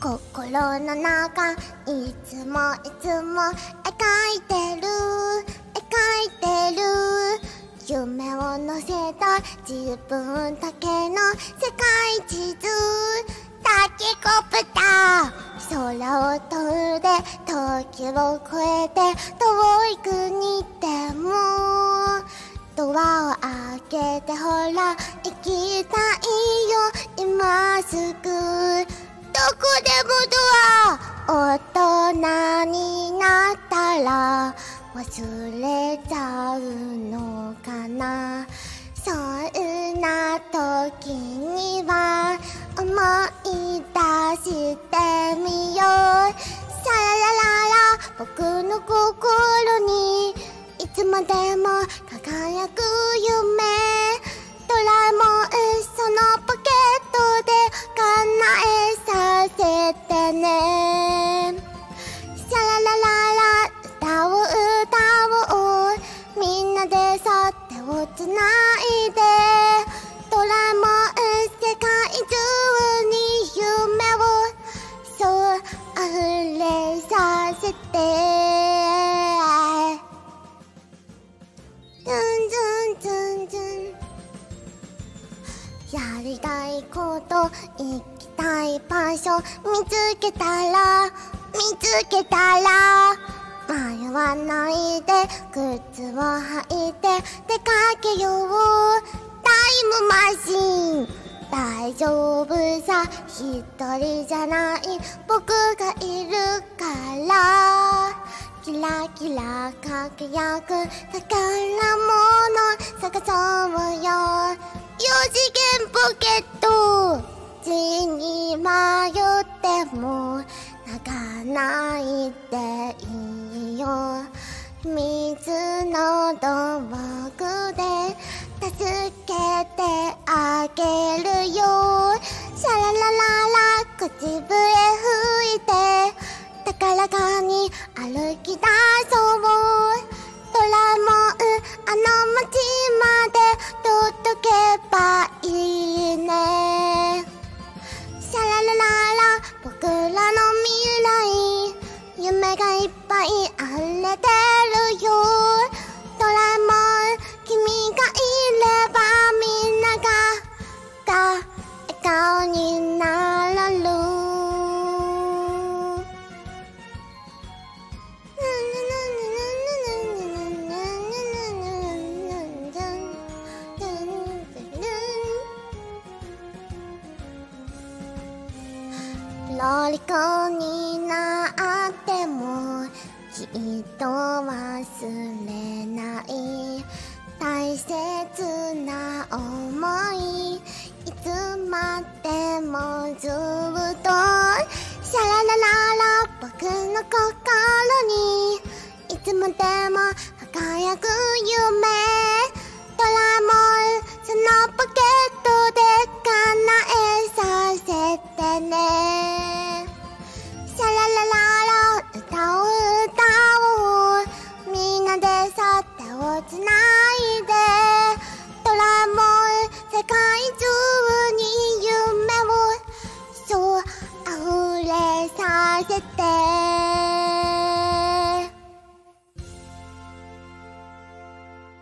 心の中いつもいつも描いてる描いてる。夢を乗せた自分だけの世界地図。タケコプター。空を飛んで時を越えて遠い国でも。ドアを開けてほら行きたいよ。今すぐ。こでもドア大人にな。ったら忘れちゃうのかな。そんな時には思い出してみよう。さらららら僕の心にいつまでも輝く夢。手をつないでドラえもん世界中に夢をそう溢れさせて。ズンズンズンズン。やりたいこと行きたい場所見つけたら見つけたら。迷わないで靴を履いて出かけようタイムマシン。大丈夫さ一人じゃない。僕がいるから。キラキラ輝く宝物探そうよ。4次元ポケット。地に迷っても泣かないでいい。よ。水の道具で助けてあげるよ。シャララララ口笛吹いて。高らかに歩き出そう。夢がいっぱい溢れてるよ。ドラえもん君がいればみんながが笑顔になれる。ロリコになってもきっと忘れない大切な思い。いつまでもずっとシャララララ僕の心にいつまでも輝く夢。させて。